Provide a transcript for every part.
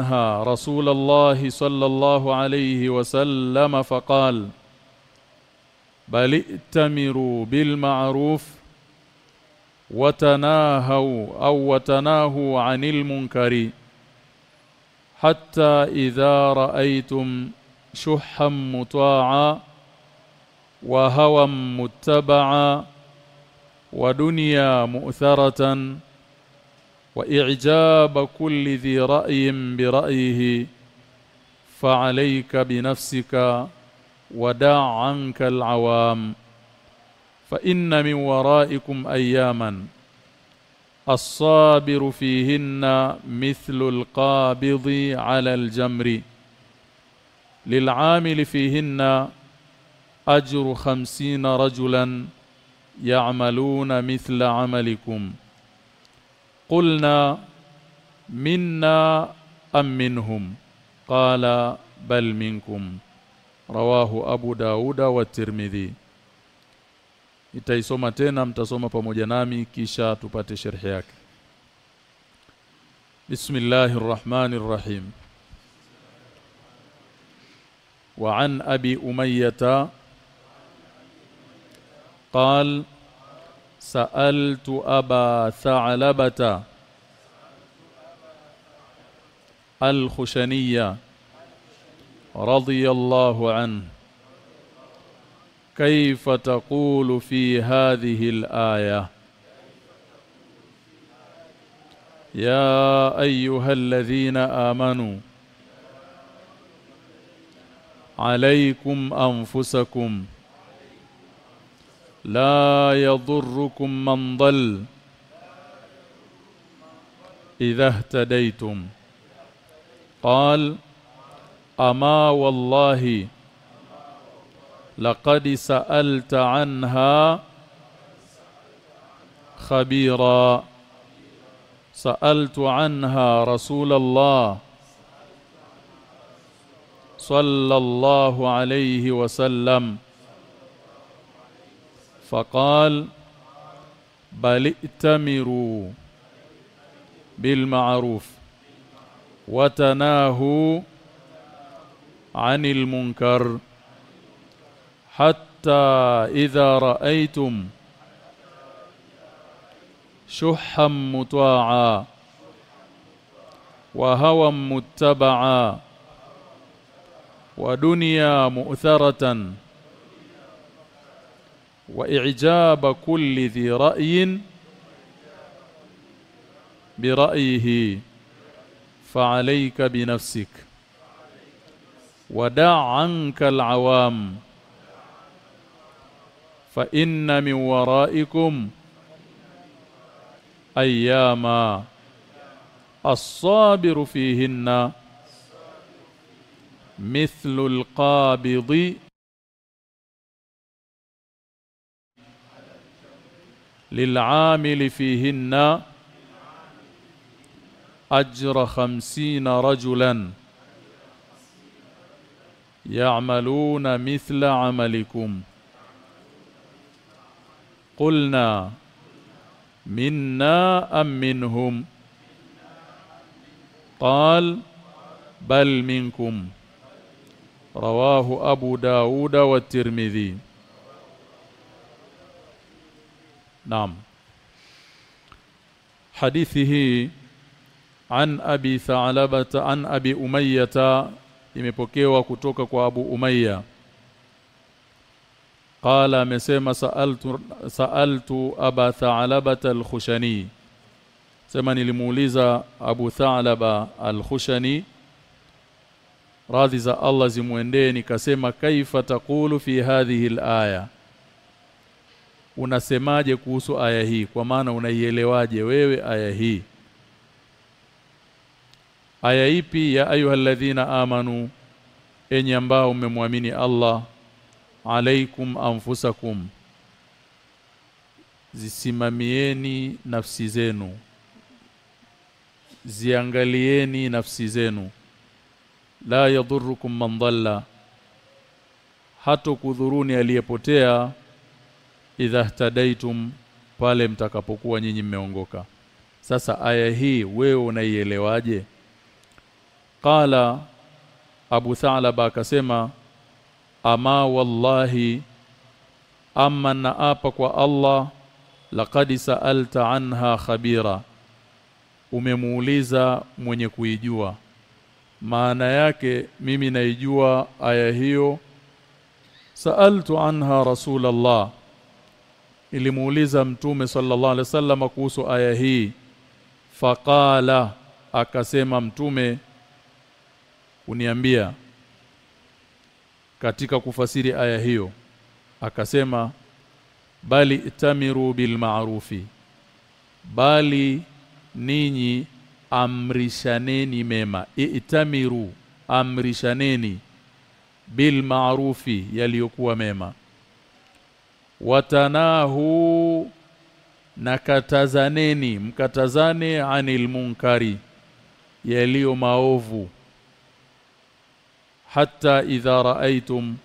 عنها رسول الله صلى الله عليه وسلم فقال بل ائتمروا بالمعروف وتناهوا أو وتناهوا عن المنكر حتى إذا رأيتم شحا مطاعا وهوى متبعا ودنيا مؤثرة وإعجاب كل ذي رأي برأيه فعليك بنفسك ودع عنك العوام. فإن من ورائكم أياما الصابر فيهن مثل القابض على الجمر. للعامل فيهن أجر خمسين رجلا يعملون مثل عملكم. قلنا منا أم منهم قال بل منكم رواه أبو داود والترمذي itaisoma tena mtasoma pamoja nami kisha tupate sharhi yake Bismillahir Rahmanir Rahim وعن أبي أمية قال سألت أبا ثعلبة الخشنية رضي الله عنه كيف تقول في هذه الآية؟ يا أيها الذين آمنوا عليكم أنفسكم لا يضركم من ضل إذا اهتديتم. قال أما والله لقد سألت عنها خبيرا. سألت عنها رسول الله صلى الله عليه وسلم. فقال بل ائتمروا بالمعروف وتناهوا عن المنكر حتى إذا رأيتم شحا مطاعا وهوى متبعا ودنيا مؤثرة وإعجاب كل ذي رأي برأيه. فعليك بنفسك ودع عنك العوام. فإن من ورائكم أياما الصابر فيهن مثل القابض للعامل فيهن أجر خمسين رجلا يعملون مثل عملكم. قلنا منا أم منهم؟ قال بل منكم. رواه أبو داود والترمذي. نعم حديثه عن أبي ثعلبة عن أبي أمية imepokewa kutoka kwa Abu Umayya qala amesema sa'altu sa'altu aba tha'labata al-khushani sema nilimuuliza Abu Tha'laba al-Khushani radhi za Allah zimuendee nikasema kaifa taqulu fi hadhihi al-aya unasemaje kuhusu aya hii? Kwa maana unaielewaje wewe aya hii? Aya ipi ya ayyuhalladhina amanu enyi ambao mmemwamini Allah alaikum anfusakum zisimamieni nafsi zenu ziangalieni nafsi zenu. La yadhurukum man dhalla hato kudhuruni aliyepotea idha tadaitum pale mtakapokuwa nyinyi mmeongoka. Sasa aya hii wewe unaielewaje? Qala Abu Thalaba akasema ama wallahi amma naapa kwa Allah laqad sa'alta anha khabira. Umemuuliza mwenye kuijua. Maana yake mimi naijua aya hiyo. Sa'altu anha rasulallah ilimuuliza mtume sallallahu alaihi wasallam kuhusu aya hii. Faqala akasema mtume uniambia katika kufasiri aya hiyo akasema bali itamiru bil ma'rufi bali ninyi amrishaneni mema. Itamiru amrishaneni bil ma'rufi yaliyokuwa mema watanahu na katazaneni mkatazane anil munkari yaliyo maovu. Hata idha raaitum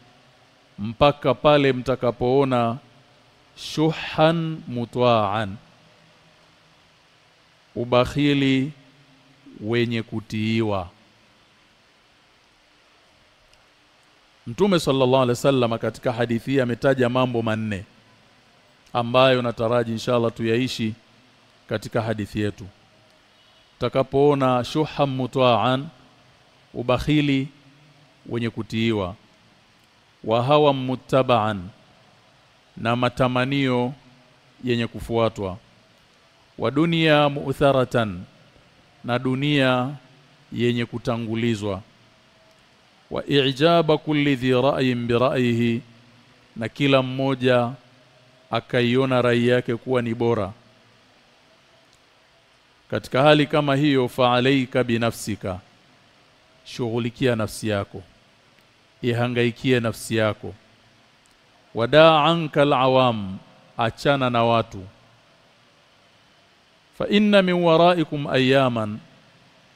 mpaka pale mtakapoona shuhan mutwaan ubakhili wenye kutiiwa Mtume sallallahu alaihi wasallam katika hadithi ametaja mambo manne ambayo nataraji inshallah tuyaishi katika hadithi yetu. Takapoona shuham mutaan ubakhili wenye kutiiwa wa hawa muttabaan na matamanio yenye kufuatwa wa dunia mu'tharatan na dunia yenye kutangulizwa wa i'jaba kulli dhi ra'yin bi ra'yihi na kila mmoja akaiona rai yake kuwa ni bora. Katika hali kama hiyo fa'alaika binafsika shughulikia nafsi yako ihangaikie nafsi yako. Wadaa anka alawam achana na watu. Fa inna min waraikum ayaman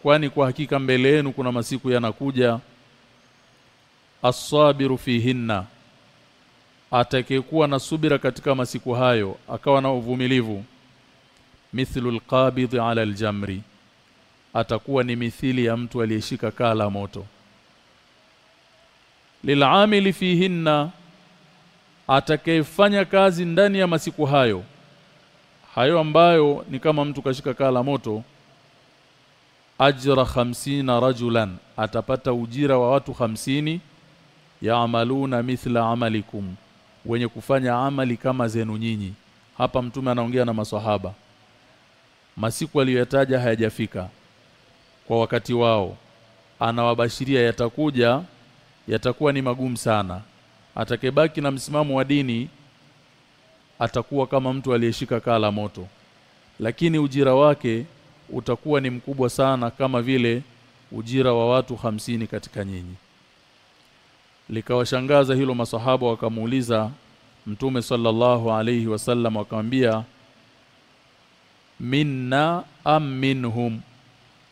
kwani kwa hakika mbele yenu kuna masiku yanakuja as-sabiru fihinna. Atakayekuwa na subira katika masiku hayo akawa na uvumilivu. Mithlu alqabid ala aljamri. Atakuwa ni mithili ya mtu aliyeshika kaa la moto. Lil'amili fihinna. Atakayefanya kazi ndani ya masiku hayo hayo ambayo ni kama mtu kashika kaa la moto ajra khamsina rajulan atapata ujira wa watu hamsini yaamaluna mithla amalikum wenye kufanya amali kama zenu nyinyi. Hapa mtume anaongea na maswahaba. Masiku aliyoyataja hayajafika kwa wakati wao. Anawabashiria yatakuja yatakuwa ni magumu sana. Atakebaki na msimamo wa dini atakuwa kama mtu aliyeshika kaa la moto. Lakini ujira wake utakuwa ni mkubwa sana kama vile ujira wa watu hamsini katika nyinyi likawashangaza hilo masahaba wakamuuliza mtume sallallahu alayhi wasallam akamwambia minna am minhum?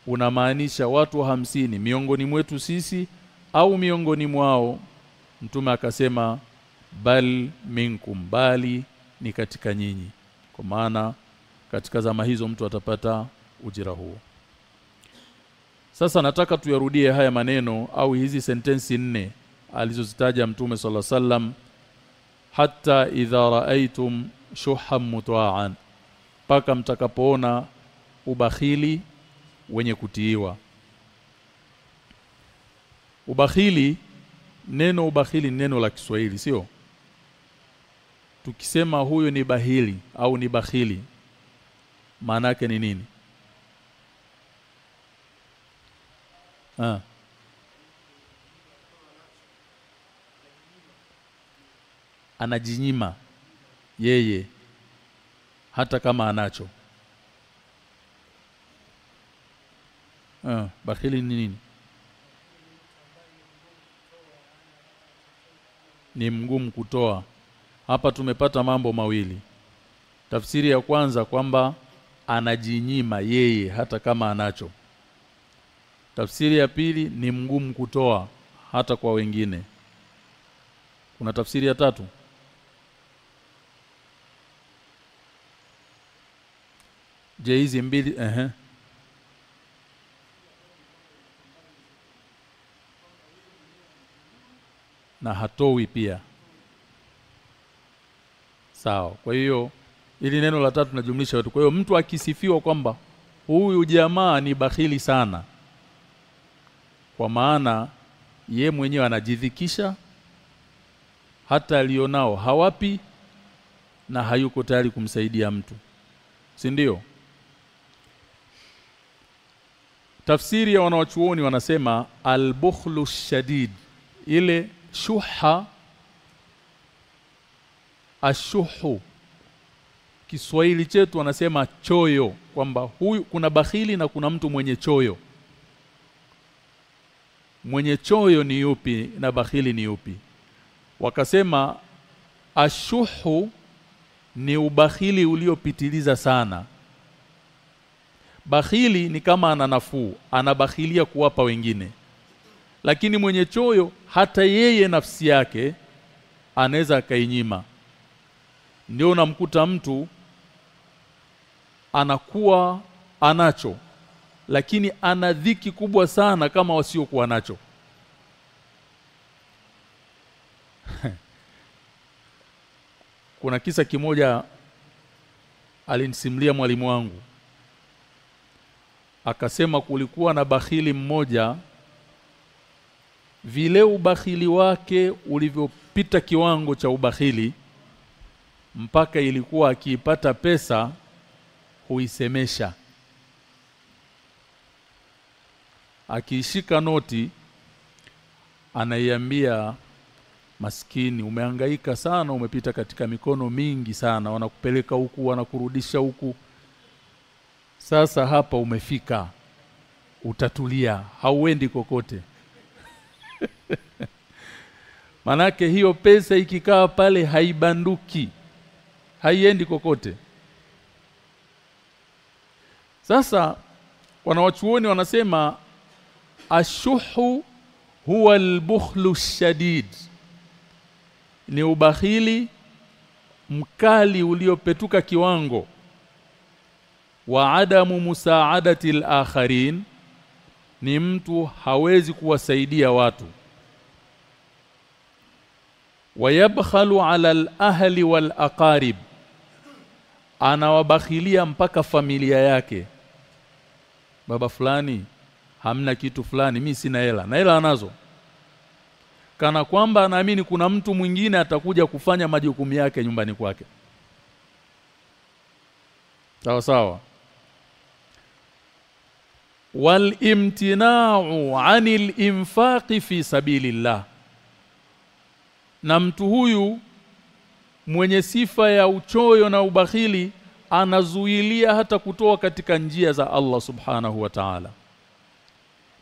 Unamaanisha watu hamsini miongoni mwetu sisi au miongoni mwao? Mtume akasema bal minkum bali ni katika nyinyi. Kwa maana katika zama hizo mtu atapata ujira huo. Sasa nataka tuyarudie haya maneno au hizi sentensi nne alizozitaja mtume sala sallam hatta idha raaitum shuham mutwa'an paka mtakapoona ubakhili wenye kutiiwa. Ubakhili neno ubakhili neno la Kiswahili sio? Tukisema huyu ni bahili au ni bakhili maana yake ni nini? Ah anajinyima yeye hata kama anacho. Ah bakhili ni nini? Ni mgumu kutoa. Hapa tumepata mambo mawili. Tafsiri ya kwanza kwamba anajinyima yeye hata kama anacho. Tafsiri ya pili ni mgumu kutoa hata kwa wengine. Kuna tafsiri ya tatu Je hizi mbili eh uh -huh. na hatowi pia. Sawa. Kwa hiyo ili neno la tatu najumlisha watu kwa hiyo mtu akisifiwa kwamba huyu jamaa ni bakhili sana kwa maana ye mwenyewe anajidhikisha hata alionao hawapi na hayuko tayari kumsaidia mtu. Si ndio? Tafsiri ya wanawachuoni wanasema al-bukhlu shadid ile shuha ashuhu. Kiswahili chetu wanasema choyo kwamba huyu kuna bakhili na kuna mtu mwenye choyo. Mwenye choyo ni yupi na bakhili ni yupi? Wakasema ashuhu ni ubakhili uliopitiliza sana bakhili ni kama ana nafuu anabakhilia kuwapa wengine. Lakini mwenye choyo hata yeye nafsi yake anaweza akainyima. Ndio unamkuta mtu anakuwa anacho lakini ana dhiki kubwa sana kama wasiokuwa nacho. Kuna kisa kimoja alinisimulia mwalimu wangu akasema kulikuwa na bakhili mmoja vile ubakhili wake ulivyopita kiwango cha ubakhili mpaka ilikuwa akiipata pesa huisemesha. Akiishika noti anaiambia maskini umehangaika sana umepita katika mikono mingi sana wanakupeleka huku wanakurudisha huku sasa hapa umefika. Utatulia. Hauendi kokote. Manake hiyo pesa ikikaa pale haibanduki. Haiendi kokote. Sasa wanawachuoni wanasema ashuhu huwa albukhlu shadid. Ni ubakhili mkali uliopetuka kiwango wa adamu musaadati al-akharin ni mtu hawezi kuwasaidia watu. Wayabkhalu ala al-ahli wal-aqarib anawabakhilia mpaka familia yake. Baba fulani hamna kitu fulani mimi sina hela na hela anazo. Kana kwamba anaamini kuna mtu mwingine atakuja kufanya majukumu yake nyumbani kwake. Sawa sawa walimtina'u 'anil infaqi fi sabilillah. Na mtu huyu mwenye sifa ya uchoyo na ubakhili anazuilia hata kutoa katika njia za Allah subhanahu wa ta'ala.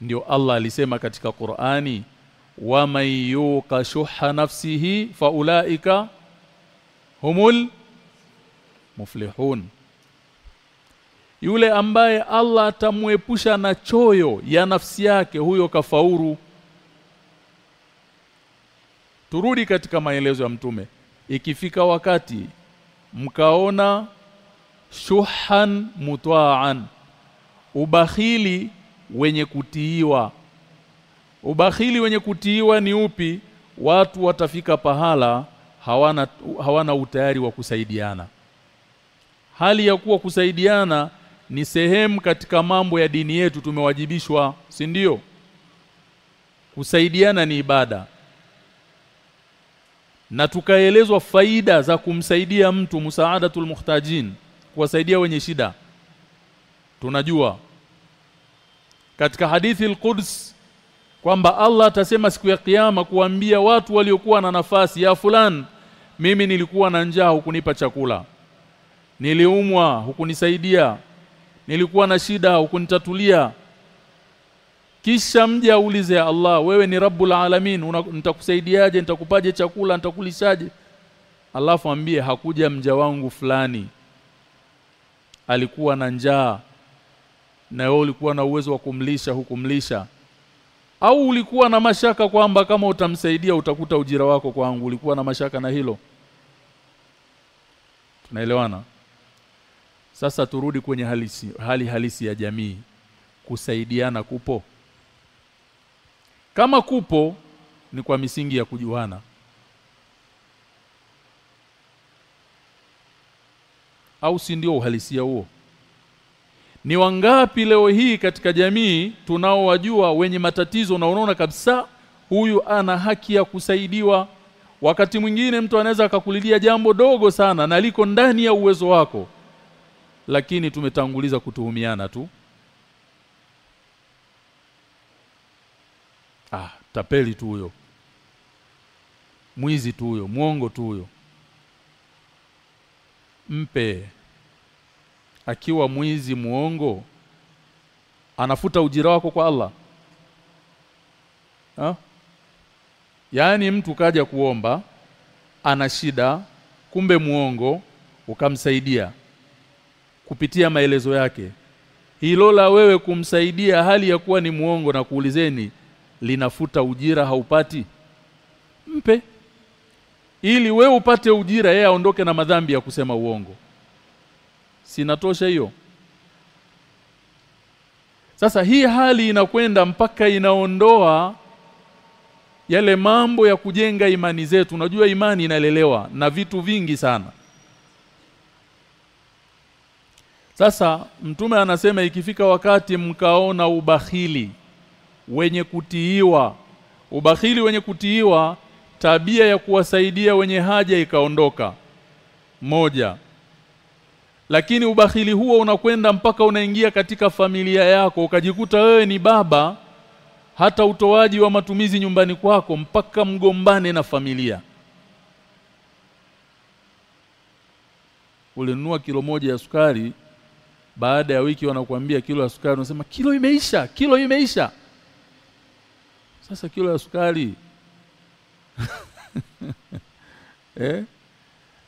Ndio Allah alisema katika Qur'ani wa man yuqa shuha nafsihi faulaika humul muflihun yule ambaye Allah atamuepusha na choyo ya nafsi yake huyo kafauru. Turudi katika maelezo ya mtume. Ikifika wakati mkaona shuhan mutwaan ubakhili wenye kutiiwa. Ubakhili wenye kutiiwa ni upi? Watu watafika pahala hawana hawana utayari wa kusaidiana. Hali ya kuwa kusaidiana ni sehemu katika mambo ya dini yetu tumewajibishwa si ndio? Kusaidiana ni ibada. Na tukaelezwa faida za kumsaidia mtu musaadatul muhtajin kuwasaidia wenye shida. Tunajua katika hadithi al-Quds kwamba Allah atasema siku ya kiyama kuambia watu waliokuwa na nafasi ya fulan mimi nilikuwa na njaa hukunipa chakula. Niliumwa hukunisaidia nilikuwa na shida ukunitatulia kisha mje aulize Allah wewe ni rabbul alamin nitakusaidiaje nitakupaje chakula nitakulishaje? Alafu ambie hakuja mja wangu fulani. Alikuwa na njaa. Na wewe ulikuwa na uwezo wa kumlisha hukumlisha. Au ulikuwa na mashaka kwamba kama utamsaidia utakuta ujira wako kwangu. Ulikuwa na mashaka na hilo? Tunaelewana sasa turudi kwenye halisi, hali halisi ya jamii. Kusaidiana kupo? Kama kupo ni kwa misingi ya kujuana. Au si ndio uhalisia huo? Ni wangapi leo hii katika jamii tunaowajua wenye matatizo na unaona kabisa huyu ana haki ya kusaidiwa? Wakati mwingine mtu anaweza akakulilia jambo dogo sana na liko ndani ya uwezo wako lakini tumetanguliza kutuhumiana tu. Ah tapeli tu huyo. Mwizi tu huyo. Mwongo tu huyo. Mpe. Akiwa mwizi muongo anafuta ujira wako kwa Allah. Ha? yaani mtu kaja kuomba ana shida kumbe muongo ukamsaidia kupitia maelezo yake. Hilo la wewe kumsaidia hali ya kuwa ni muongo na kuulizeni linafuta ujira haupati? Mpe. Ili wewe upate ujira yeye aondoke na madhambi ya kusema uongo. Sinatosha hiyo. Sasa hii hali inakwenda mpaka inaondoa yale mambo ya kujenga imani zetu. Unajua imani inalelewa na vitu vingi sana sasa mtume anasema ikifika wakati mkaona ubahili wenye kutiiwa ubahili wenye kutiiwa tabia ya kuwasaidia wenye haja ikaondoka. Moja. Lakini ubahili huo unakwenda mpaka unaingia katika familia yako ukajikuta wewe ni baba hata utoaji wa matumizi nyumbani kwako mpaka mgombane na familia. Ulinunua kilo moja ya sukari baada ya wiki wanakuambia kilo ya sukari unasema kilo imeisha kilo imeisha. Sasa kilo ya sukari. Eh?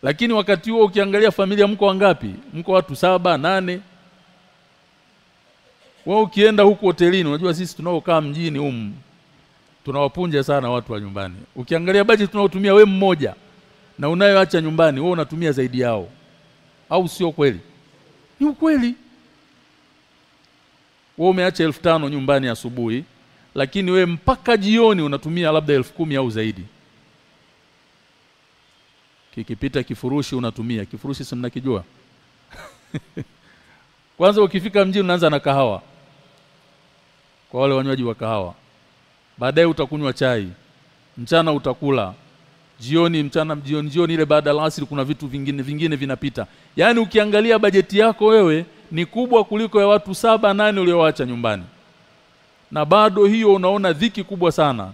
Lakini wakati huo ukiangalia familia mko wangapi? Mko watu saba nane? Wewe ukienda huku hotelini unajua sisi tunaokaa mjini humu tunawapunja sana watu wa nyumbani. Ukiangalia budget tunaotumia we mmoja na unayoacha nyumbani wewe unatumia zaidi yao. Au sio kweli? Ni ukweli wewe umeacha elfu tano nyumbani asubuhi lakini we mpaka jioni unatumia labda elfu kumi au zaidi. Kikipita kifurushi unatumia. Kifurushi si mnakijua? Kwanza ukifika mjini unaanza na kahawa. Kwa wale wanywaji wa kahawa. Baadaye utakunywa chai. Mchana utakula. Jioni mchana jioni jioni ile baada ya kuna vitu vingine vingine vinapita. Yaani ukiangalia bajeti yako wewe ni kubwa kuliko ya watu saba nane ulioacha nyumbani. Na bado hiyo unaona dhiki kubwa sana.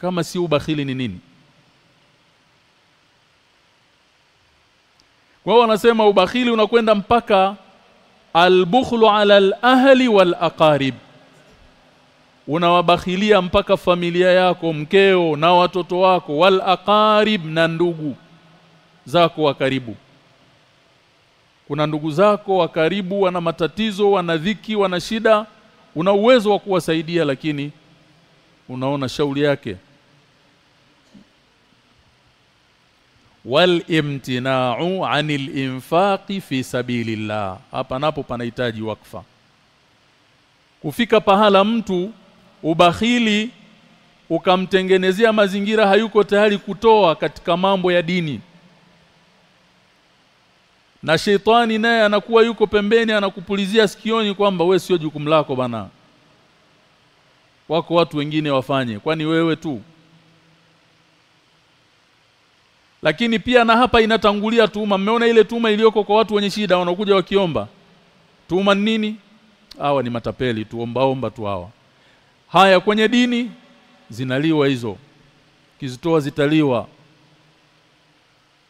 Kama si ubakhili ni nini? Kwa hiyo wanasema ubakhili unakwenda mpaka albukhlu ala alahli wal aqarib unawabakhilia mpaka familia yako mkeo na watoto wako wal aqarib na ndugu zako wa karibu kuna ndugu zako wa karibu wana matatizo wana dhiki wana shida una uwezo wa kuwasaidia lakini unaona shauri yake. Wal imtina'u 'anil infaqi fi sabilillah. Hapa napo panahitaji wakfa. Kufika pahala mtu ubakhili ukamtengenezea mazingira hayuko tayari kutoa katika mambo ya dini na sheitani naye anakuwa yuko pembeni anakupulizia sikioni kwamba we sio jukumu lako bana. Wako watu wengine wafanye kwani wewe tu? Lakini pia na hapa inatangulia tuma. Mmeona ile tuma iliyoko kwa watu wenye shida wanakuja wakiomba. Tuma nini? Hawa ni matapeli tuombaomba tu hawa. Haya kwenye dini zinaliwa hizo. Kizitoa zitaliwa.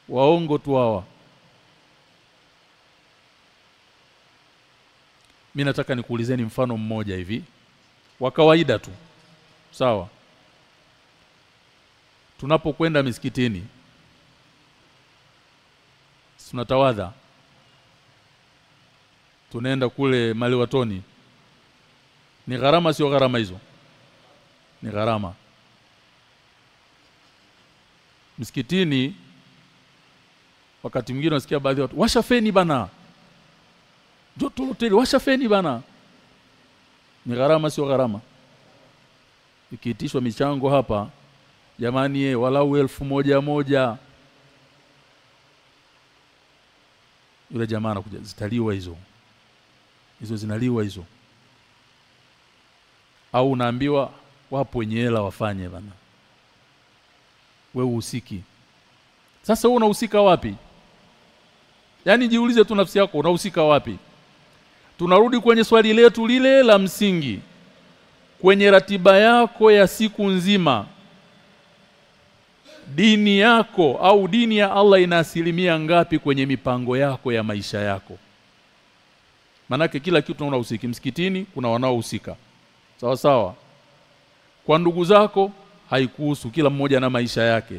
Waongo tu hawa mimi nataka nikuulizeni mfano mmoja hivi. Wa kawaida tu. Sawa. Tunapokwenda misikitini. Tunatawadha. Tunaenda kule maliwatoni. Ni gharama sio gharama hizo? Ni gharama. Msikitini wakati mwingine unasikia baadhi ya watu washafeni bana joto hoteli washa feni bana. Ni gharama sio gharama. Ikiitishwa michango hapa jamani ye, walau elfu moja moja. Yule jamaa anakuja zitaliwa hizo. Hizo zinaliwa hizo. Au unaambiwa wapo wenye hela wafanye bana. We uhusiki. Sasa wewe unahusika wapi? Yaani jiulize tu nafsi yako unahusika wapi Tunarudi kwenye swali letu lile la msingi. Kwenye ratiba yako ya siku nzima dini yako au dini ya Allah ina asilimia ngapi kwenye mipango yako ya maisha yako? Manake kila kitu unahusika msikitini kuna wanaohusika. Sawa sawa. Kwa ndugu zako haikuhusu. Kila mmoja na maisha yake.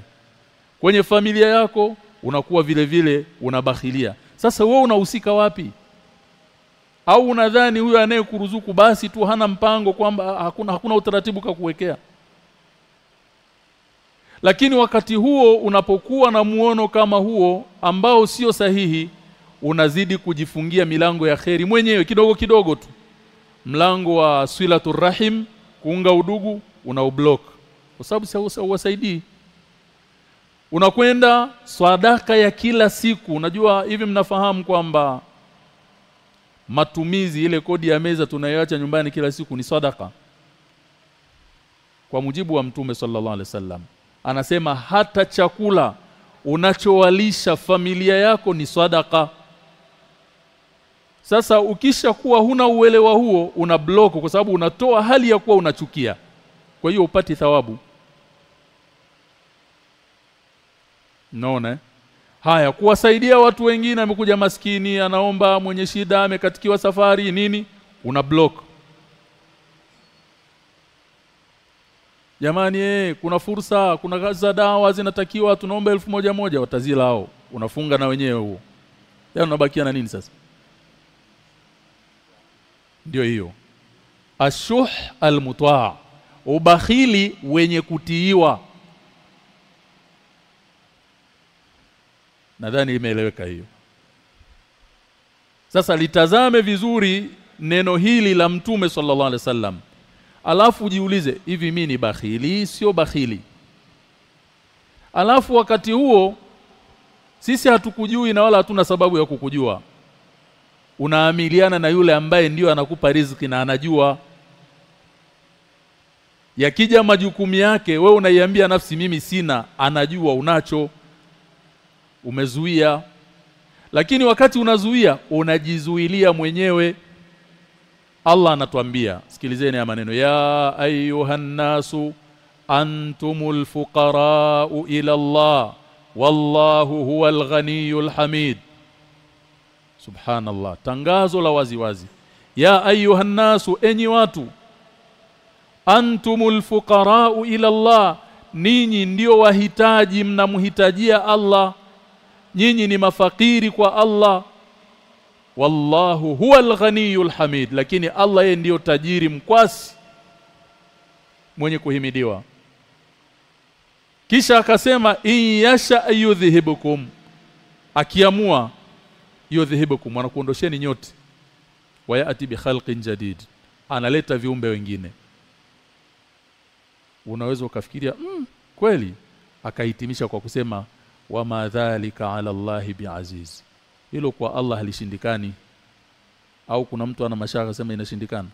Kwenye familia yako unakuwa vile vile unabakhilia. Sasa wewe unahusika wapi au unadhani huyo anayekuruzuku basi tu hana mpango kwamba hakuna hakuna utaratibu ka kuwekea? Lakini wakati huo unapokuwa na muono kama huo ambao sio sahihi unazidi kujifungia milango ya kheri mwenyewe kidogo kidogo tu. Mlango wa swilatur rahim kuunga udugu una ublock. Kwa sababu hauwasaidii unakwenda swadaka ya kila siku. Unajua hivi mnafahamu kwamba matumizi ile kodi ya meza tunayoacha nyumbani kila siku ni sadaka kwa mujibu wa mtume sallallahu alaihi wasallam anasema hata chakula unachowalisha familia yako ni sadaka sasa ukisha kuwa huna uelewa huo una block kwa sababu unatoa hali ya kuwa unachukia. Kwa hiyo upati thawabu. Naona Haya kuwasaidia watu wengine amekuja maskini anaomba mwenye shida amekatikiwa safari nini? Una block. Jamani eh kuna fursa kuna kazi za dawa zinatakiwa tunaomba elfu moja moja watazila hao. Unafunga na wenyewe huo. Ya unabakia na nini sasa? Ndio hiyo. Ashuh almutwa ubakhili wenye kutiiwa nadhani imeeleweka hiyo. Sasa litazame vizuri neno hili la mtume sallallahu alaihi wasallam. Alafu jiulize hivi mimi ni bakhili sio bakhili? Alafu wakati huo sisi hatukujui na wala hatuna sababu ya kukujua. Unaamiliana na yule ambaye ndiyo anakupa riziki na anajua. Yakija majukumu yake we unaiambia nafsi mimi sina anajua unacho umezuia. Lakini wakati unazuia unajizuilia mwenyewe. Allah anatuambia sikilizeni ya maneno ya ayuhan nasu antumul fuqara'u ila Allah wallahu huwal ghaniyul hamid. Subhanallah tangazo la waziwazi. Ya ayuhan nasu enyi watu antumul fuqara'u ila Allah ninyi ndio wahitaji mnamhitajia Allah nyinyi ni mafakiri kwa Allah. Wallahu huwa ghaniyul hamid. Lakini Allah yeye ndiyo tajiri mkwasi mwenye kuhimidiwa. Kisha akasema in yasha yudhhibukum akiamua yudhhibukum anakuondosheni nyote. Wayati bi khalqin jadid. Analeta viumbe wengine. Unaweza ukafikiria mm, kweli. Akahitimisha kwa kusema wama dhalika ala Allahi biaziz hilo kwa Allah halishindikani? Au kuna mtu ana mashaka sema inashindikana?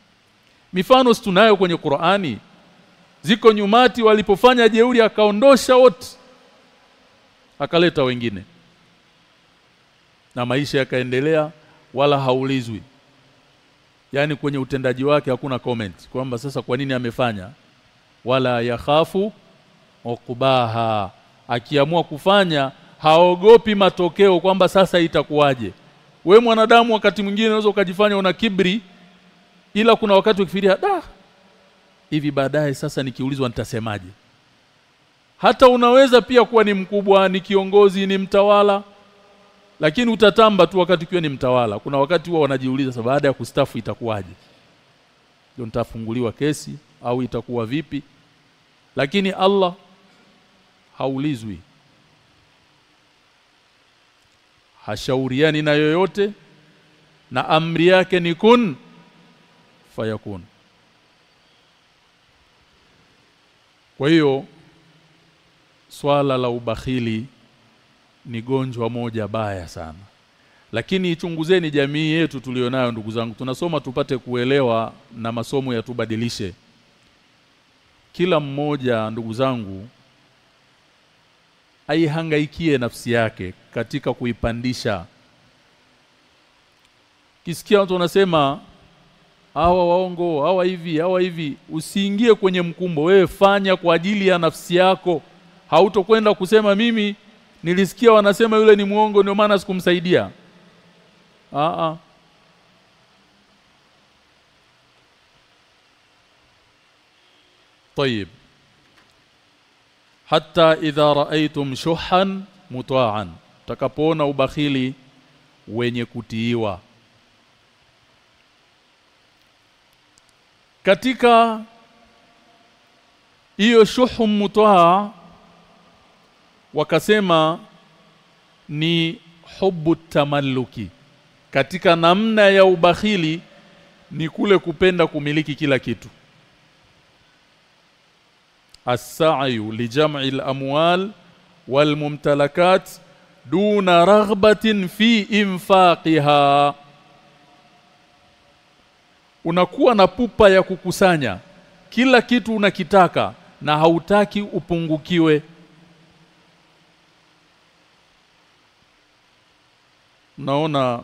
Mifano tunayo kwenye Qur'ani? Ziko nyumati walipofanya jeuri akaondosha wote akaleta wengine. Na maisha yakaendelea wala haulizwi. Yani kwenye utendaji wake hakuna comment kwamba sasa kwa nini amefanya? Wala yakhafu ukubaha akiamua kufanya haogopi matokeo kwamba sasa itakuwaje. We mwanadamu wakati mwingine unaweza ukajifanya una kibri ila kuna wakati ukifikiria da hivi baadaye sasa nikiulizwa nitasemaje? Hata unaweza pia kuwa ni mkubwa ni kiongozi ni mtawala lakini utatamba tu wakati ukiwa ni mtawala. Kuna wakati huwa wanajiuliza sasa baada ya kustafu itakuwaje? Ndio nitafunguliwa kesi au itakuwa vipi? Lakini Allah haulizwi. Hashauriani na yoyote na amri yake ni kun fayakun. Kwa hiyo swala la ubakhili ni gonjwa moja baya sana. Lakini ichunguzeni jamii yetu tulionayo ndugu zangu tunasoma tupate kuelewa na masomo yatubadilishe. Kila mmoja ndugu zangu aihangaikie nafsi yake katika kuipandisha kisikia watu wanasema hawa waongo hawa hivi hawa hivi usiingie kwenye mkumbo wewe fanya kwa ajili ya nafsi yako hautokwenda kusema mimi nilisikia wanasema yule ni muongo ndio maana sikumsaidia a a طيب hatta idha ra'aytum shuhan muta'an takapona ubakhili wenye kutiiwa. Katika hiyo shuhum mutaa wakasema ni hubu tamalluki. Katika namna ya ubakhili ni kule kupenda kumiliki kila kitu as-sa'yu li jam'i al-amwal wal mumtalakat duna raghbatin fi infaqiha unakuwa na pupa ya kukusanya. Kila kitu unakitaka na hautaki upungukiwe. Naona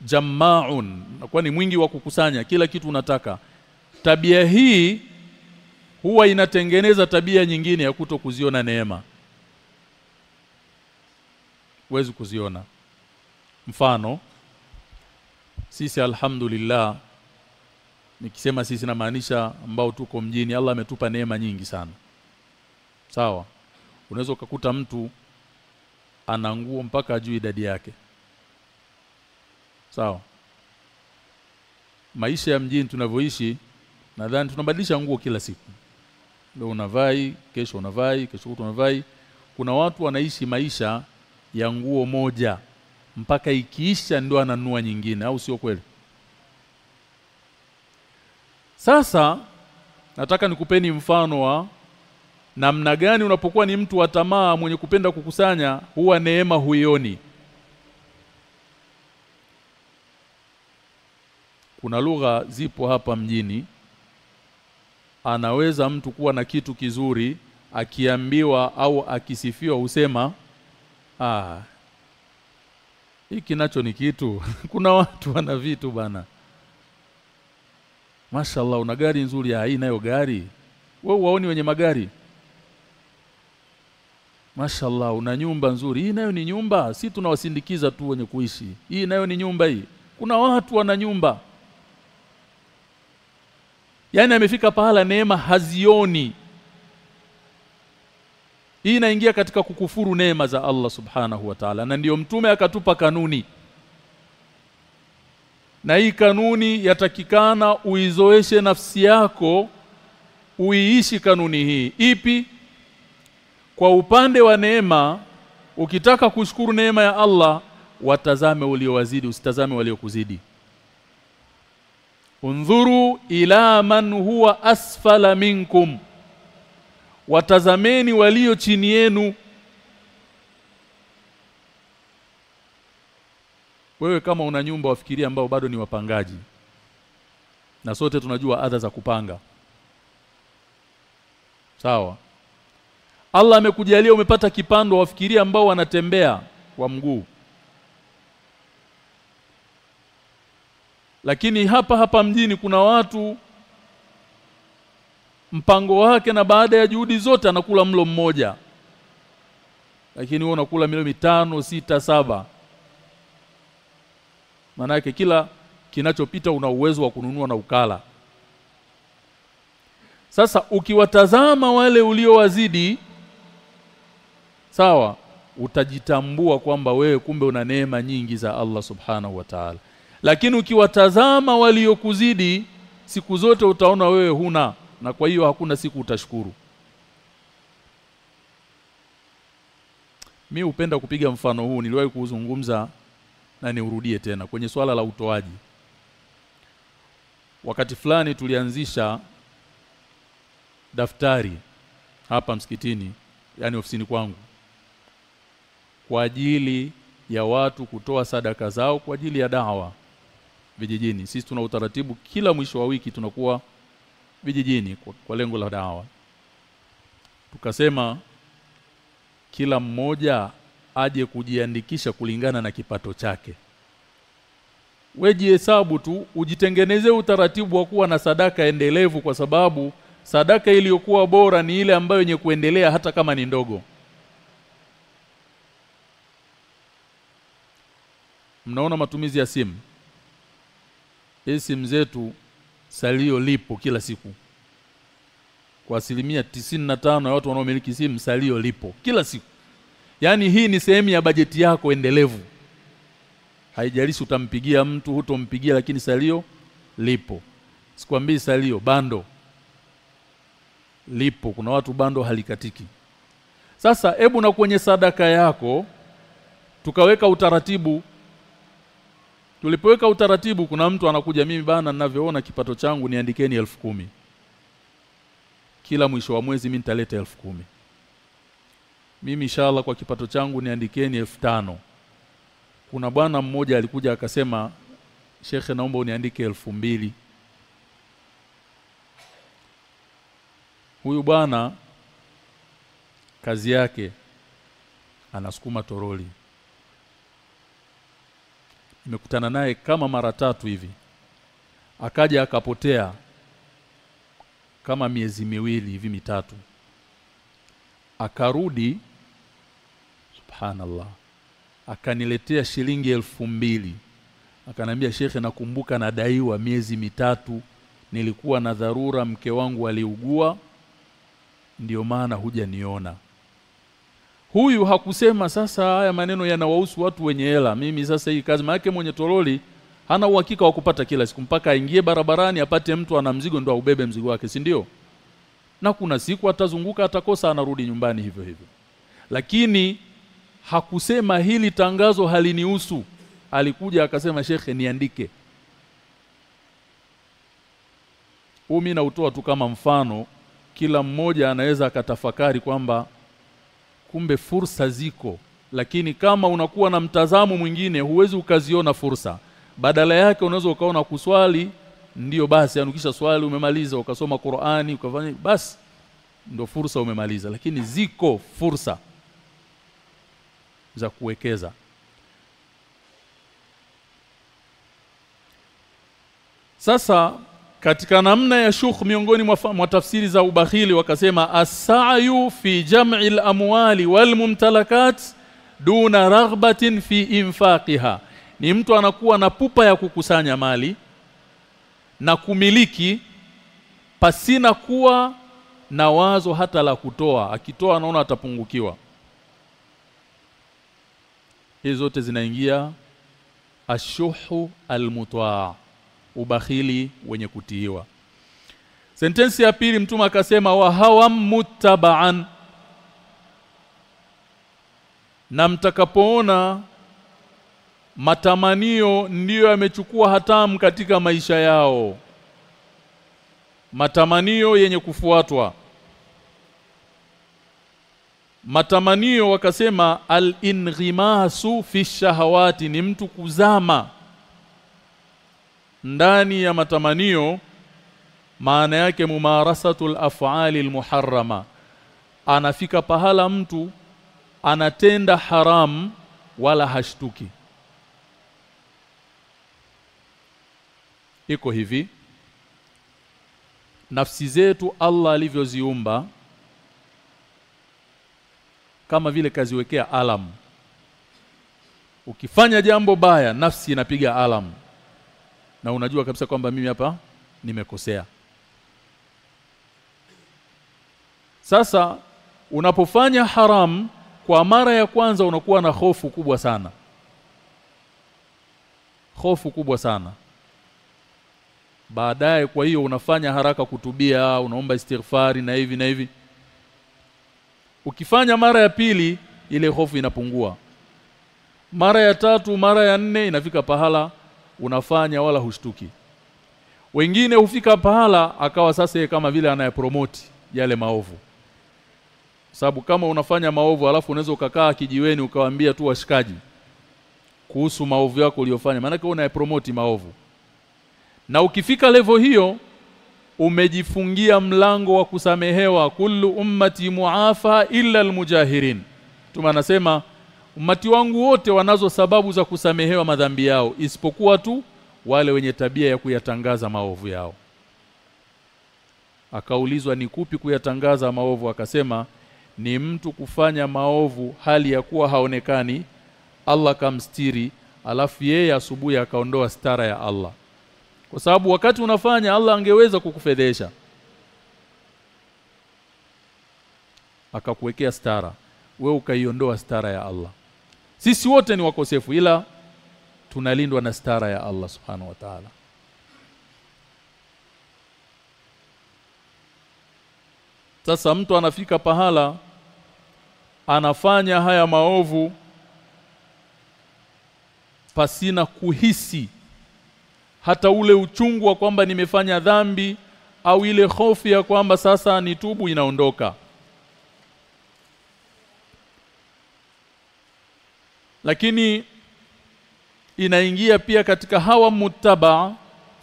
jama'un nakuwa ni mwingi wa kukusanya kila kitu unataka. Tabia hii huwa inatengeneza tabia nyingine ya kuto kuziona neema. Huwezi kuziona. Mfano sisi alhamdulillah nikisema sisi namaanisha ambao tuko mjini Allah ametupa neema nyingi sana. Sawa? Unaweza ukakuta mtu ana nguo mpaka ajui idadi yake sawa. Maisha ya mjini tunavyoishi nadhani tunabadilisha nguo kila siku. Leo unavai kesho unavai kesho unavai. Kuna watu wanaishi maisha ya nguo moja. Mpaka ikiisha ndio ananua nyingine au sio kweli? Sasa nataka nikupeni mfano wa namna gani unapokuwa ni mtu wa tamaa mwenye kupenda kukusanya huwa neema huioni kuna lugha zipo hapa mjini. Anaweza mtu kuwa na kitu kizuri akiambiwa au akisifiwa husema ah hiki nacho ni kitu. Kuna watu wana vitu bana. Mashallah una gari nzuri ya hii nayo gari? Wewe waoni wenye magari? Mashallah una nyumba nzuri. Hii nayo ni nyumba. Si tunawasindikiza tu wenye kuishi. Hii nayo ni nyumba hii. Kuna watu wana nyumba Yaani amefika pahala neema hazioni. Hii inaingia katika kukufuru neema za Allah subhanahu wa ta'ala na ndiyo mtume akatupa kanuni. Na hii kanuni yatakikana uizoeshe nafsi yako uiishi kanuni hii. Ipi? Kwa upande wa neema ukitaka kushukuru neema ya Allah watazame uliowazidi usitazame waliokuzidi undhuru ila man huwa asfala minkum. Watazameni walio chini yenu. Wewe kama una nyumba wafikiria ambao bado ni wapangaji. Na sote tunajua adha za kupanga. Sawa. Allah amekujalia umepata kipando wafikiria ambao wanatembea kwa mguu lakini hapa hapa mjini kuna watu mpango wake na baada ya juhudi zote anakula mlo mmoja. Lakini wewe unakula milo mitano sita saba. Manake kila kinachopita una uwezo wa kununua na ukala. Sasa ukiwatazama wale uliowazidi sawa utajitambua kwamba wewe kumbe una neema nyingi za Allah subhanahu wa ta'ala lakini ukiwatazama waliokuzidi siku zote utaona wewe huna na kwa hiyo hakuna siku utashukuru. Mi upenda kupiga mfano huu niliwahi kuzungumza na niurudie tena kwenye swala la utoaji. Wakati fulani tulianzisha daftari hapa msikitini yani ofisini kwangu kwa ajili ya watu kutoa sadaka zao kwa ajili ya dawa vijijini. Sisi tuna utaratibu kila mwisho wa wiki tunakuwa vijijini kwa, kwa lengo la dawa. Tukasema kila mmoja aje kujiandikisha kulingana na kipato chake. Wejihesabu tu ujitengeneze utaratibu wa kuwa na sadaka endelevu kwa sababu sadaka iliyokuwa bora ni ile ambayo yenye kuendelea hata kama ni ndogo. Mnaona matumizi ya simu hizi simu zetu salio lipo kila siku. Kwa asilimia tisini na tano ya watu wanaomiliki simu salio lipo kila siku. Yaani hii ni sehemu ya bajeti yako endelevu. Haijalishi utampigia mtu hutompigia lakini salio lipo. Sikwambii salio bando. Lipo. Kuna watu bando halikatiki. Sasa hebu na kwenye sadaka yako tukaweka utaratibu tulipoweka utaratibu kuna mtu anakuja mimi bana ninavyoona kipato changu niandikeni elfu kumi. Kila mwisho wa mwezi mimi nitaleta elfu kumi. Mimi inshallah kwa kipato changu niandikeni elfu tano. Kuna bwana mmoja alikuja akasema shekhe naomba uniandike elfu mbili. Huyu bwana kazi yake anasukuma toroli nimekutana naye kama mara tatu hivi. Akaja akapotea kama miezi miwili hivi mitatu. Akarudi subhanallah akaniletea shilingi elfu mbili. Akanambia shekhe nakumbuka nadaiwa miezi mitatu nilikuwa na dharura mke wangu aliugua ndio maana huja niona huyu hakusema sasa haya maneno yanawahusu watu wenye hela. Mimi sasa hii kazi maana mwenye toroli hana uhakika wa kupata kila siku mpaka aingie barabarani apate mtu ana mzigo ndo aubebe mzigo wake si ndio? Na kuna siku atazunguka atakosa anarudi nyumbani hivyo hivyo. Lakini hakusema hili tangazo halinihusu. Alikuja akasema shekhe niandike. Umi na utoa tu kama mfano. Kila mmoja anaweza akatafakari kwamba kumbe fursa ziko. Lakini kama unakuwa na mtazamo mwingine huwezi ukaziona fursa. Badala yake unaweza ukaona kuswali ndiyo basi anukisha swali umemaliza ukasoma Qur'ani ukafanya basi ndio fursa umemaliza. Lakini ziko fursa za kuwekeza. Sasa katika namna ya shukh miongoni mwa tafsiri za ubakhili wakasema as-sa'yu fi jam'i al-amwali wal mumtalakat duna raghbatin fi infaqiha. Ni mtu anakuwa na pupa ya kukusanya mali na kumiliki pasina kuwa na wazo hata la kutoa. Akitoa anaona atapungukiwa. Hizo zote zinaingia ashuhu almutwa ubakhili wenye kutiiwa. Sentensi ya pili mtume akasema wa hawam muttaba'an. Na mtakapoona matamanio ndiyo yamechukua hatamu katika maisha yao. Matamanio yenye kufuatwa. Matamanio wakasema al-inghimasu fi shahawati ni mtu kuzama ndani ya matamanio maana yake mumarasatul af'ali almuharrama. Anafika pahala mtu anatenda haram wala hashtuki. Iko hivi. Nafsi zetu Allah alivyoziumba kama vile kaziwekea alam. Ukifanya jambo baya nafsi inapiga alam na unajua kabisa kwamba mimi hapa nimekosea. Sasa unapofanya haram kwa mara ya kwanza unakuwa na hofu kubwa sana. Hofu kubwa sana. Baadaye kwa hiyo unafanya haraka kutubia unaomba istighfari na hivi na hivi. Ukifanya mara ya pili ile hofu inapungua. Mara ya tatu mara ya nne inafika pahala unafanya wala hushtuki. Wengine hufika pahala akawa sasa kama vile anayepromote yale maovu. Sababu kama unafanya maovu alafu unaweza ukakaa kijiweni ukawaambia tu washikaji kuhusu maovu yako uliyofanya maana unayepromote maovu. Na ukifika levo hiyo umejifungia mlango wa kusamehewa kullu ummati muafa illa almujahirin. Tuma anasema ummati wangu wote wanazo sababu za kusamehewa madhambi yao isipokuwa tu wale wenye tabia ya kuyatangaza maovu yao. Akaulizwa ni kupi kuyatangaza maovu? Akasema ni mtu kufanya maovu hali ya kuwa haonekani Allah kamstiri alafu yeye asubuhi akaondoa stara ya Allah. Kwa sababu wakati unafanya Allah angeweza kukufedhesha. Akakuwekea stara. We ukaiondoa stara ya Allah sisi wote ni wakosefu ila tunalindwa na stara ya Allah subhanahu wa ta'ala. Sasa mtu anafika pahala anafanya haya maovu pasina kuhisi hata ule uchungu wa kwamba nimefanya dhambi au ile hofu ya kwamba sasa nitubu inaondoka lakini inaingia pia katika hawa muttaba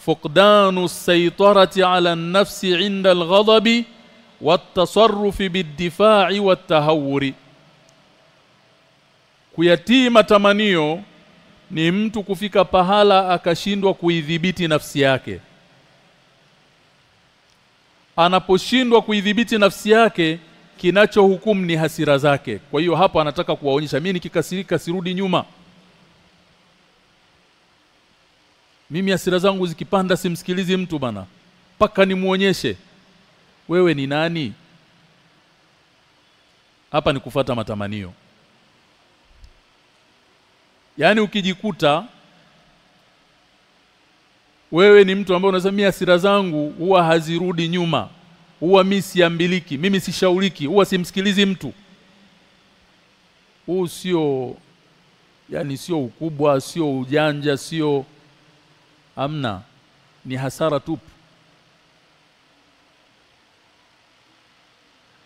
fuqdanu saytarati ala nafsi inda alghadabi watasarrufi bidifai watahawuri kuyatii matamanio ni mtu kufika pahala akashindwa kuidhibiti nafsi yake. Anaposhindwa kuidhibiti nafsi yake kinachohukumu ni hasira zake. Kwa hiyo hapa anataka kuwaonyesha mimi nikikasirika sirudi nyuma. Mimi hasira zangu zikipanda simsikilizi mtu bana. Paka nimuonyeshe. Wewe ni nani? Hapa ni kufata matamanio. Yaani ukijikuta wewe ni mtu ambaye unasema hasira zangu huwa hazirudi nyuma huwa mimi siambiliki mimi sishauriki huwa simsikilizi mtu. Huu sio yani sio ukubwa sio ujanja sio amna ni hasara tupu.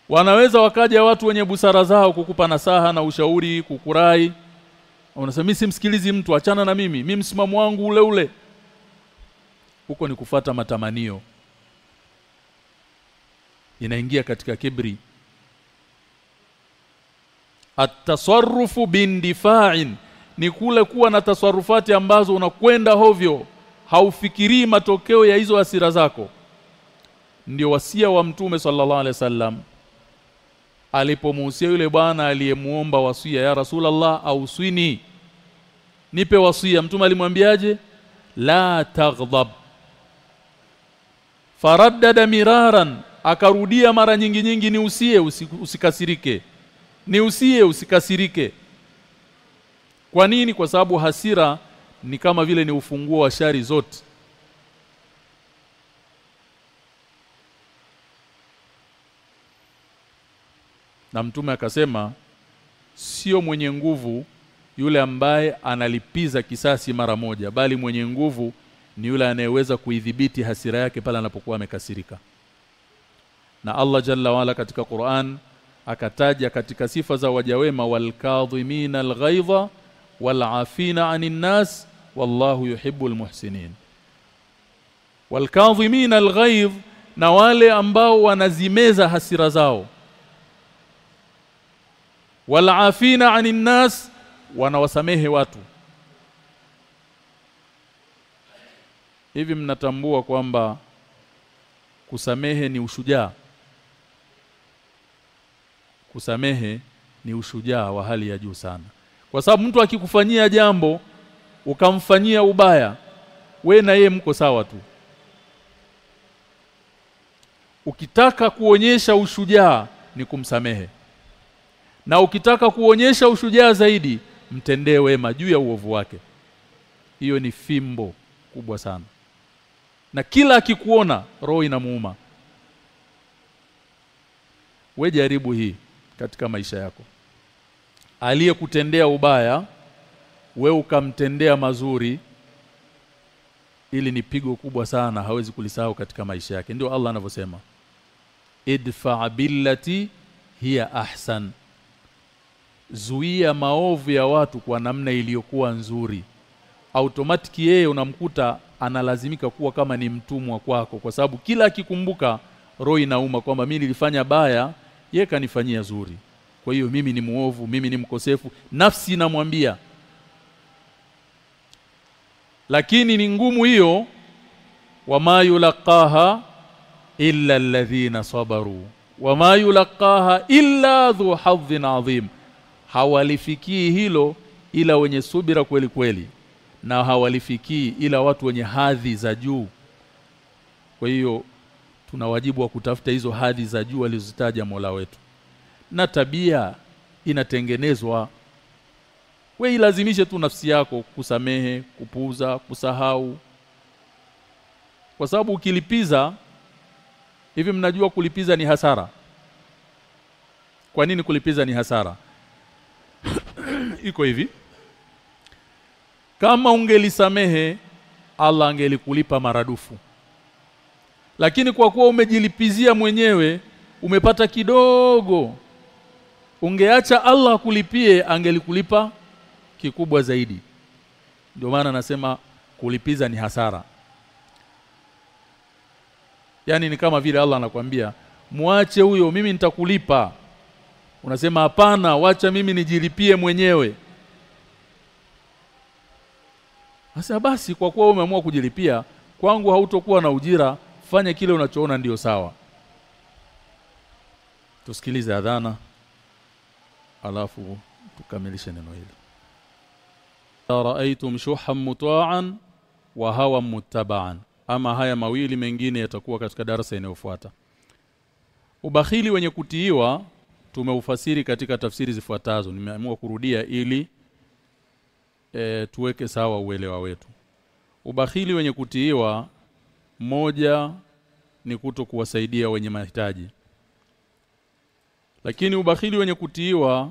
Wanaweza wakaja watu wenye busara zao kukupa nasaha na ushauri kukurai. Unasema mimi simsikilizi mtu achana na mimi. Mimi msimamo wangu ule ule. Huko ni kufata matamanio inaingia katika kibri. Atasarrufu bindifa'in ni kule kuwa na tasarufati ambazo unakwenda hovyo haufikirii matokeo ya hizo hasira zako. Ndio wasia wa mtume sallallahu alaihi wasallam. Alipomuhusia yule bwana aliyemuomba wasia ya Rasulullah au swini nipe wasia. Mtume alimwambiaje? La taghdab faraddada miraran akarudia mara nyingi nyingi ni usie usikasirike. Ni usie usikasirike. Kwa nini? Kwa sababu hasira ni kama vile ni ufunguo wa shari zote. Na mtume akasema sio mwenye nguvu yule ambaye analipiza kisasi mara moja bali mwenye nguvu ni yule anayeweza kuidhibiti hasira yake pale anapokuwa amekasirika na Allah Jalla wala katika Qur'an akataja katika sifa za wajawema walkadhimina alghaidha walafina anin nas wallahu yuhibbul muhsinin. Walkadhimina alghaidh na wale ambao wanazimeza hasira zao. Walafina anin nas wanawasamehe watu. Hivi mnatambua kwamba kusamehe ni ushujaa kusamehe ni ushujaa wa hali ya juu sana. Kwa sababu mtu akikufanyia jambo ukamfanyia ubaya we na yeye mko sawa tu. Ukitaka kuonyesha ushujaa ni kumsamehe. Na ukitaka kuonyesha ushujaa zaidi mtendee wema juu ya uovu wake. Hiyo ni fimbo kubwa sana. Na kila akikuona roho inamuuma. We jaribu hii katika maisha yako. Aliyekutendea ubaya we ukamtendea mazuri ili ni pigo kubwa sana hawezi kulisahau katika maisha yake. Ndio Allah anavyosema idfa billati hiya ahsan. Zuia maovu ya watu kwa namna iliyokuwa nzuri. Automatic yeye unamkuta analazimika kuwa kama ni mtumwa kwako kwa sababu kila akikumbuka roho inauma kwamba mimi nilifanya baya yeye kanifanyia zuri. Kwa hiyo mimi ni muovu mimi ni mkosefu nafsi inamwambia lakini ni ngumu hiyo wama yulaqaha illa alladhina sabaru. Wama yulaqaha illa dhu hadhin adhim. Hawalifikii hilo ila wenye subira kweli kweli na hawalifikii ila watu wenye hadhi za juu. Kwa hiyo tuna wajibu wa kutafuta hizo hadhi za juu alizozitaja Mola wetu. Na tabia inatengenezwa. We ilazimishe tu nafsi yako kusamehe kupuza kusahau. Kwa sababu ukilipiza hivi mnajua kulipiza ni hasara? Kwa nini kulipiza ni hasara? Iko hivi. Kama ungelisamehe Allah angelikulipa maradufu lakini kwa kuwa umejilipizia mwenyewe umepata kidogo ungeacha Allah kulipie angelikulipa kikubwa zaidi. Ndio maana nasema kulipiza ni hasara. Yani ni kama vile Allah anakuambia muache huyo mimi nitakulipa. Unasema hapana wacha mimi nijilipie mwenyewe. Sasa basi kwa kuwa umeamua kujilipia kwangu hautokuwa na ujira fanya kile unachoona ndiyo sawa. Tusikilize adhana alafu tukamilishe neno hili. Raaitum shuhan muta'an wa hawa muttaba'an. Ama haya mawili mengine yatakuwa katika darasa inayofuata. Ubakhili wenye kutiiwa tumeufasiri katika tafsiri zifuatazo. Nimeamua kurudia ili e, tuweke sawa uelewa wetu. Ubakhili wenye kutiiwa moja ni kuto kuwasaidia wenye mahitaji. Lakini ubakhili wenye kutiiwa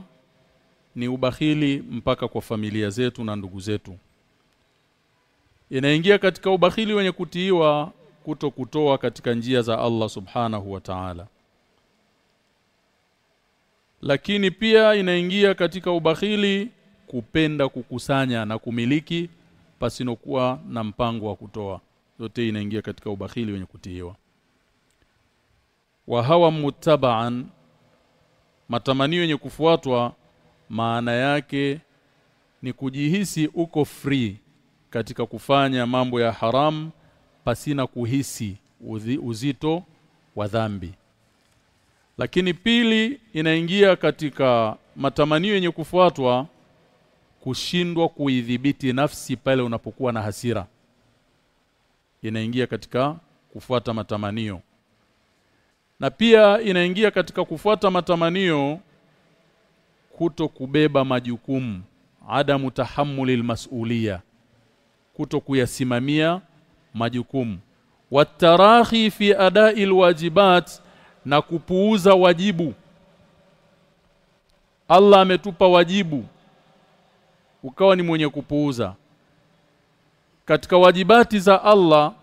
ni ubakhili mpaka kwa familia zetu na ndugu zetu. Inaingia katika ubakhili wenye kutiiwa kuto kutoa katika njia za Allah subhanahu wa ta'ala. Lakini pia inaingia katika ubakhili kupenda kukusanya na kumiliki pasinokuwa na mpango wa kutoa yote inaingia katika ubakhili wenye kutiiwa. Wa hawa mutabaan matamanio yenye kufuatwa maana yake ni kujihisi uko free katika kufanya mambo ya haram pasina kuhisi uzi, uzito wa dhambi. Lakini pili inaingia katika matamanio yenye kufuatwa kushindwa kuidhibiti nafsi pale unapokuwa na hasira inaingia katika kufuata matamanio. Na pia inaingia katika kufuata matamanio kuto kubeba majukumu adamu tahammulil mas'uliya kuto kuyasimamia majukumu. Watarahi fi ada'il wajibat na kupuuza wajibu. Allah ametupa wajibu ukawa ni mwenye kupuuza katika wajibati za Allah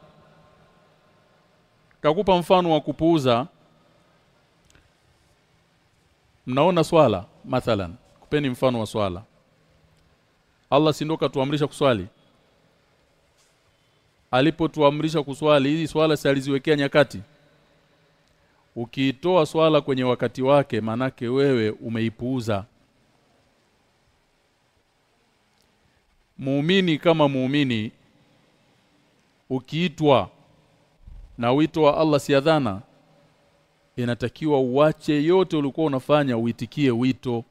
kakupa mfano wa kupuuza. Mnaona swala mathalan kupeni mfano wa swala. Allah si ndo katuamrisha kuswali? Alipotuamrisha kuswali hizi swala si aliziwekea nyakati? Ukiitoa swala kwenye wakati wake manake wewe umeipuuza. Muumini kama muumini ukiitwa na wito wa Allah si adhana inatakiwa uache yote ulikuwa unafanya uitikie wito.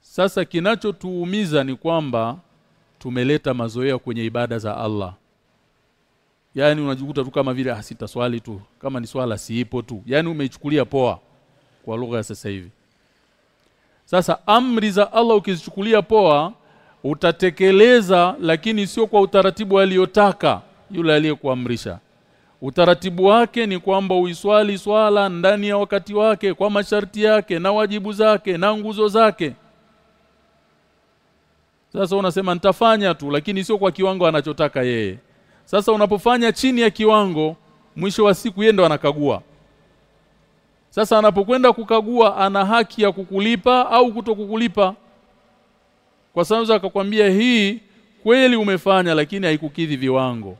Sasa kinachotuumiza ni kwamba tumeleta mazoea kwenye ibada za Allah. Yaani unajikuta tu kama vile hasita swali tu. Kama ni swala siipo tu. Yaani umeichukulia poa kwa lugha ya sasa hivi. Sasa amri za Allah ukizichukulia poa utatekeleza lakini sio kwa utaratibu aliyotaka yule aliyekuamrisha. Utaratibu wake ni kwamba uiswali swala ndani ya wakati wake kwa masharti yake na wajibu zake na nguzo zake. Sasa unasema nitafanya tu lakini sio kwa kiwango anachotaka yeye. Sasa unapofanya chini ya kiwango mwisho wa siku yeye ndo anakagua. Sasa anapokwenda kukagua ana haki ya kukulipa au kutokukulipa kwa sababu akakwambia hii kweli umefanya lakini haikukidhi viwango.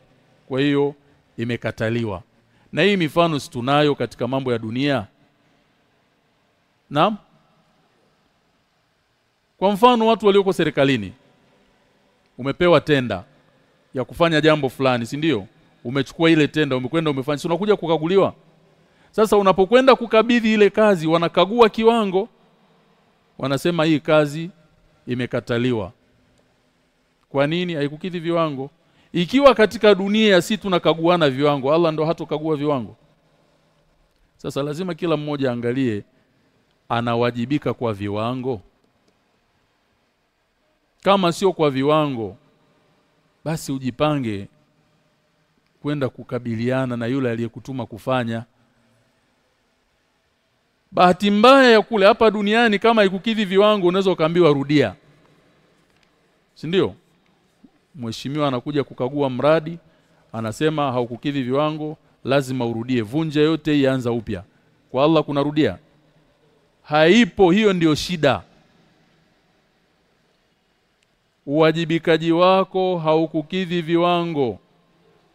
Kwa hiyo imekataliwa. Na hii mifano situnayo katika mambo ya dunia? Naam? Kwa mfano watu walioko serikalini umepewa tenda ya kufanya jambo fulani si ndio? Umechukua ile tenda umekwenda umefanya si unakuja kukaguliwa? Sasa unapokwenda kukabidhi ile kazi wanakagua kiwango wanasema hii kazi imekataliwa. Kwa nini? Haikukidhi viwango. Ikiwa katika dunia si tunakaguana viwango Allah ndo hatokagua viwango. Sasa lazima kila mmoja angalie anawajibika kwa viwango. Kama sio kwa viwango basi ujipange kwenda kukabiliana na yule aliyekutuma kufanya bahati mbaya ya kule hapa duniani kama ikukidhi viwango unaweza ukaambiwa rudia. Si ndio? Mheshimiwa anakuja kukagua mradi anasema haukukidhi viwango lazima urudie. Vunja yote ianza upya. Kwa Allah kunarudia? Haipo hiyo ndiyo shida. Uwajibikaji wako haukukidhi viwango.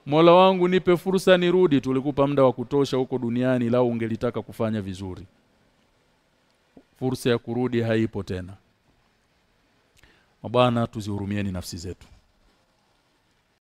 Mola wangu nipe fursa nirudi. Tulikupa muda wa kutosha huko duniani lao ungelitaka kufanya vizuri fursa ya kurudi haipo tena. Mabwana tuzihurumieni nafsi zetu